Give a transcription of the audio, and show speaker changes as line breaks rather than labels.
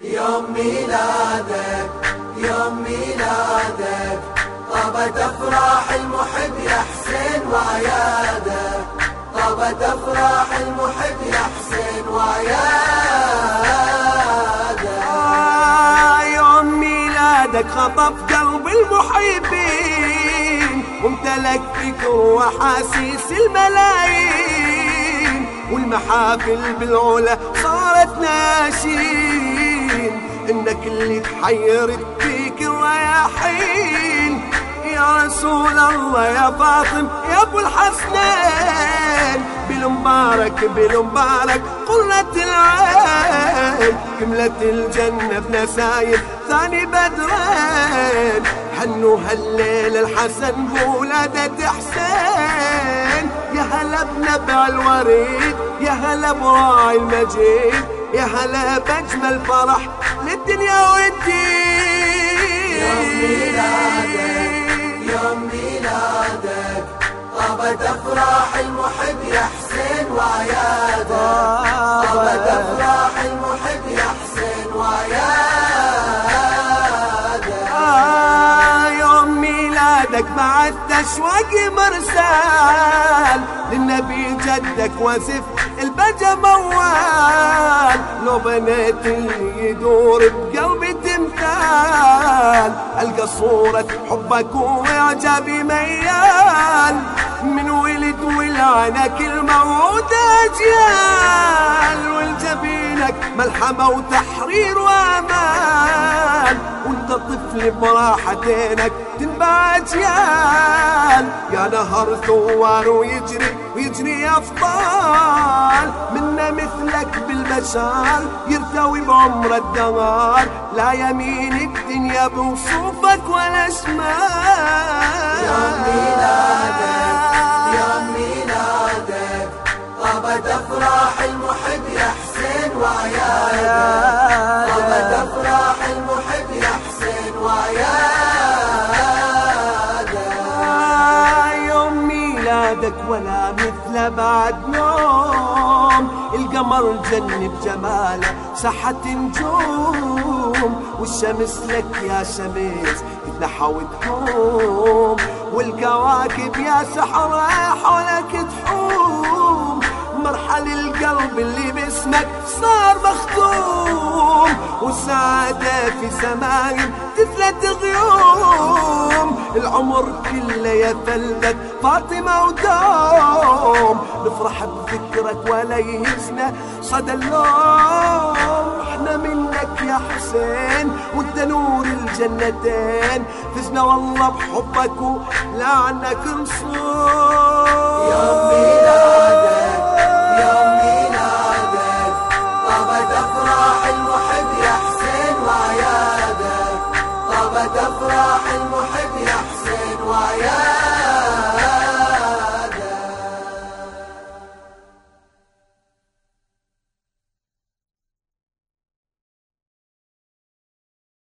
يوم ميلادك يوم ميلادك. طابت أفراح المحب يا حسين وعيادك. طابت أفراح المحب يا حسين وعيادك.
آه يوم ميلادك خطف قلب المحبين وامتلك فكر وحاسيس الملايين والمحافل بالعلا صارت ناشين. إنك اللي تحيرت فيك الرياحين يا رسول الله يا فاطم يا أبو الحسنين. بالمبارك بالمبارك قرة العين. كملت الجنة بنسايم ثاني بدرين. هنوا هالليل الحسن بولادة حسين. يا هلا بنبع الوريد يا هلا براعي المجيد. يا هلا بأجمل فرح للدنيا والدين
يوم ميلادك يوم ميلادك طابت أفراح المحب يا حسين وعيادك. طابت أفراح المحب يا حسين وعيادك.
آه يوم ميلادك مع التشوق مرسال. للنبي جدك واسف البجا موال. لو بنيت اللي يدور بقلبي تمثال ألقى صورة حبك وإعجابي ميال. من ولد ولعنك الموعود أجيال. والجبينك ملحمة وتحرير وأمان. طفل براحتينك تنبع اجيال يا نهر ثوار ويجري ويجري أفضال. منا مثلك بالبشر يرتوي بعمر الدهر لا يمين الدنيا بوصوفك ولا شمال.
يوم ميلادك يوم ميلادك طابت أفراح المحب
ولا مثل بعد نوم. القمر جن بجماله سحت نجوم. والشمس لك يا شمس تنحى وتحوم والكواكب يا سحر حولك تحوم. مرحل القلب اللي باسمك صار مختوم. والسعادة في سمايم تثلت غيوم العمر كله يفلت فاطمة ودوم. نفرح بذكرك ولا يهزنا صدى اللوم. إحنا منك يا حسين وانت نور الجنتين. فزنا والله بحبك ولعنك نصوم بتفرح المحب يا حسين ويا